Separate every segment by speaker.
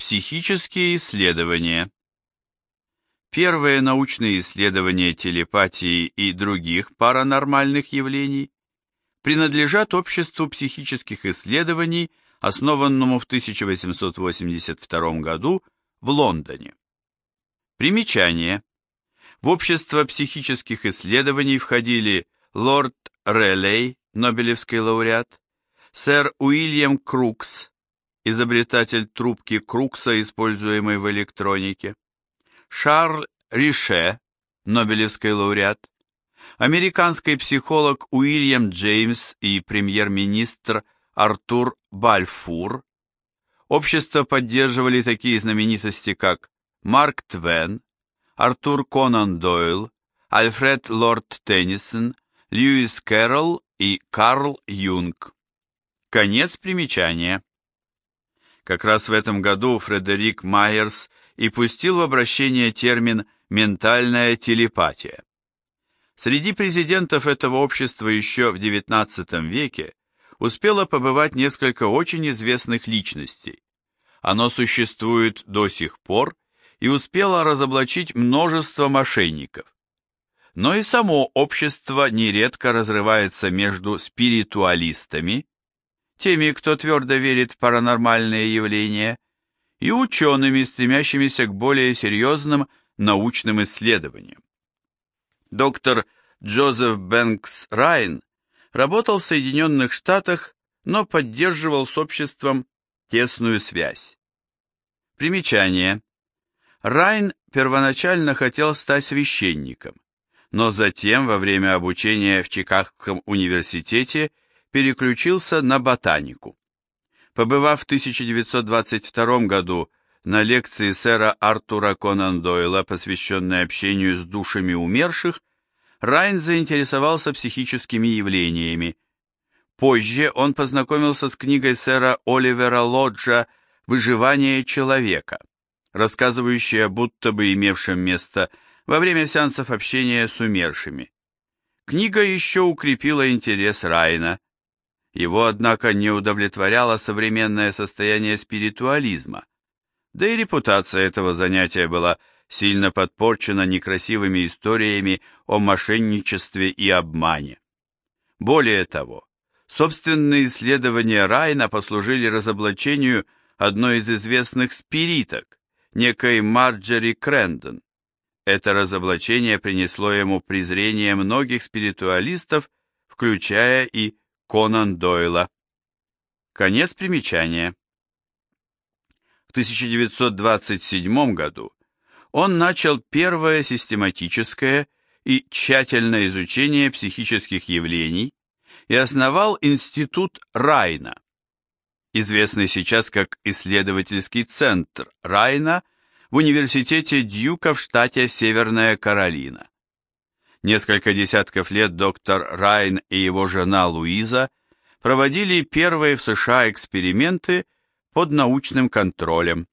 Speaker 1: Психические исследования. Первые научные исследования телепатии и других паранормальных явлений принадлежат обществу психических исследований, основанному в 1882 году в Лондоне. Примечание. В общество психических исследований входили лорд Релей, Нобелевский лауреат, сэр Уильям Крукс, изобретатель трубки Крукса, используемой в электронике, Шарль Рише, Нобелевский лауреат, американский психолог Уильям Джеймс и премьер-министр Артур Бальфур. Общество поддерживали такие знаменитости, как Марк Твен, Артур Конан Дойл, Альфред Лорд Теннисон, Льюис Кэрролл и Карл Юнг. Конец примечания. Как раз в этом году Фредерик Майерс и пустил в обращение термин «ментальная телепатия». Среди президентов этого общества еще в XIX веке успело побывать несколько очень известных личностей. Оно существует до сих пор и успела разоблачить множество мошенников. Но и само общество нередко разрывается между спиритуалистами, теми, кто твердо верит в паранормальные явления, и учеными, стремящимися к более серьезным научным исследованиям. Доктор Джозеф Бэнкс Райн работал в Соединенных Штатах, но поддерживал с обществом тесную связь. Примечание. Райн первоначально хотел стать священником, но затем во время обучения в Чикагском университете переключился на ботанику. Побывав в 1922 году на лекции сэра Артура Конан Дойла, посвященной общению с душами умерших, Райн заинтересовался психическими явлениями. Позже он познакомился с книгой сэра Оливера Лоджа «Выживание человека», рассказывающая будто бы имевшем место во время сеансов общения с умершими. Книга еще укрепила интерес Райна. Его, однако, не удовлетворяло современное состояние спиритуализма, да и репутация этого занятия была сильно подпорчена некрасивыми историями о мошенничестве и обмане. Более того, собственные исследования Райна послужили разоблачению одной из известных спириток, некой Марджери Крэндон. Это разоблачение принесло ему презрение многих спиритуалистов, включая и Конан Дойла. Конец примечания. В 1927 году он начал первое систематическое и тщательное изучение психических явлений и основал Институт Райна, известный сейчас как исследовательский центр Райна в университете Дьюка в штате Северная Каролина. Несколько десятков лет доктор Райн и его жена Луиза проводили первые в США эксперименты под научным контролем.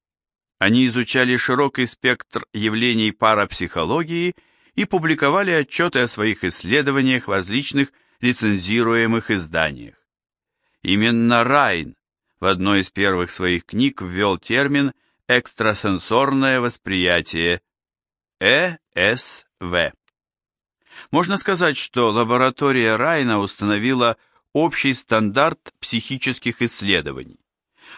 Speaker 1: Они изучали широкий спектр явлений парапсихологии и публиковали отчеты о своих исследованиях в различных лицензируемых изданиях. Именно Райн в одной из первых своих книг ввел термин «экстрасенсорное восприятие» ЭСВ. Можно сказать, что лаборатория Райна установила общий стандарт психических исследований.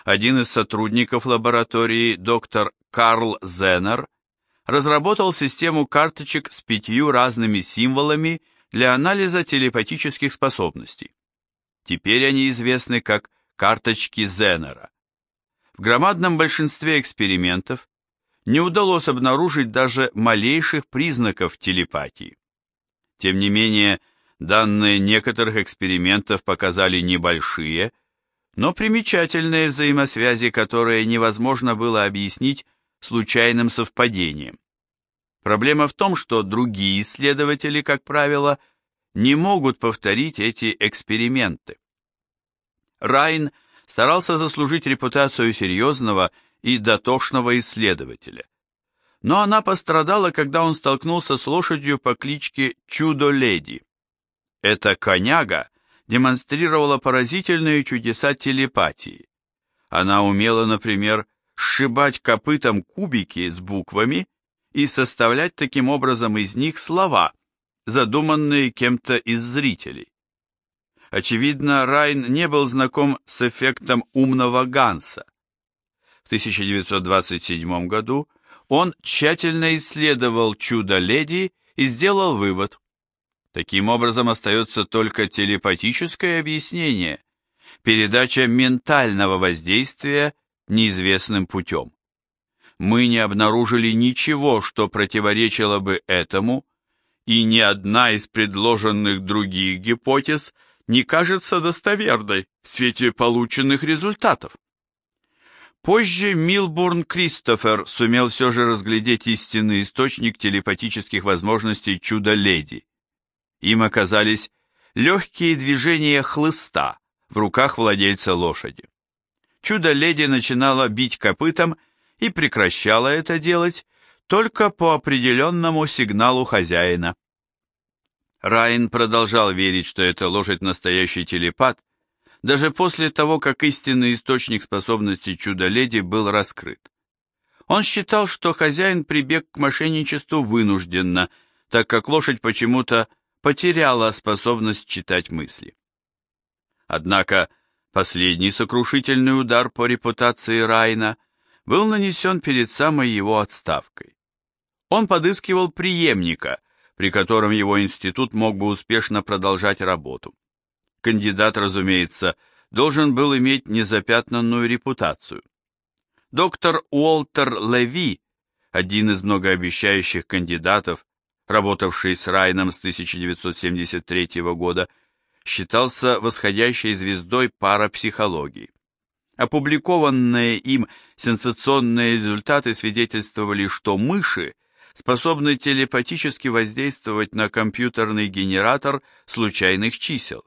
Speaker 1: Один из сотрудников лаборатории, доктор Карл Зеннер, разработал систему карточек с пятью разными символами для анализа телепатических способностей. Теперь они известны как карточки Зеннера. В громадном большинстве экспериментов не удалось обнаружить даже малейших признаков телепатии. Тем не менее, данные некоторых экспериментов показали небольшие, но примечательные взаимосвязи, которые невозможно было объяснить случайным совпадением. Проблема в том, что другие исследователи, как правило, не могут повторить эти эксперименты. Райн старался заслужить репутацию серьезного и дотошного исследователя. Но она пострадала, когда он столкнулся с лошадью по кличке Чудо-леди. Эта коняга демонстрировала поразительные чудеса телепатии. Она умела, например, сшибать копытом кубики с буквами и составлять таким образом из них слова, задуманные кем-то из зрителей. Очевидно, Райн не был знаком с эффектом умного Ганса. В 1927 году он тщательно исследовал «Чудо-леди» и сделал вывод. Таким образом остается только телепатическое объяснение, передача ментального воздействия неизвестным путем. Мы не обнаружили ничего, что противоречило бы этому, и ни одна из предложенных других гипотез не кажется достоверной в свете полученных результатов. Позже Милбурн Кристофер сумел все же разглядеть истинный источник телепатических возможностей чуда-леди. Им оказались легкие движения хлыста в руках владельца лошади. Чудо-леди начинала бить копытом и прекращала это делать только по определенному сигналу хозяина. Райн продолжал верить, что эта лошадь настоящий телепат, даже после того, как истинный источник способности чудо-леди был раскрыт. Он считал, что хозяин прибег к мошенничеству вынужденно, так как лошадь почему-то потеряла способность читать мысли. Однако последний сокрушительный удар по репутации Райна был нанесен перед самой его отставкой. Он подыскивал преемника, при котором его институт мог бы успешно продолжать работу. Кандидат, разумеется, должен был иметь незапятнанную репутацию. Доктор Уолтер Леви, один из многообещающих кандидатов, работавший с Райном с 1973 года, считался восходящей звездой парапсихологии. Опубликованные им сенсационные результаты свидетельствовали, что мыши способны телепатически воздействовать на компьютерный генератор случайных чисел.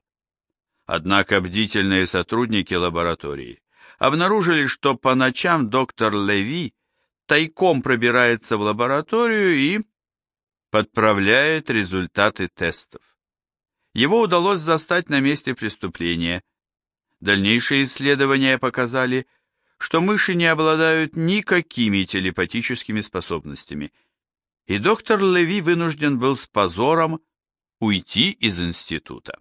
Speaker 1: Однако бдительные сотрудники лаборатории обнаружили, что по ночам доктор Леви тайком пробирается в лабораторию и подправляет результаты тестов. Его удалось застать на месте преступления. Дальнейшие исследования показали, что мыши не обладают никакими телепатическими способностями, и доктор Леви вынужден был с позором уйти из института.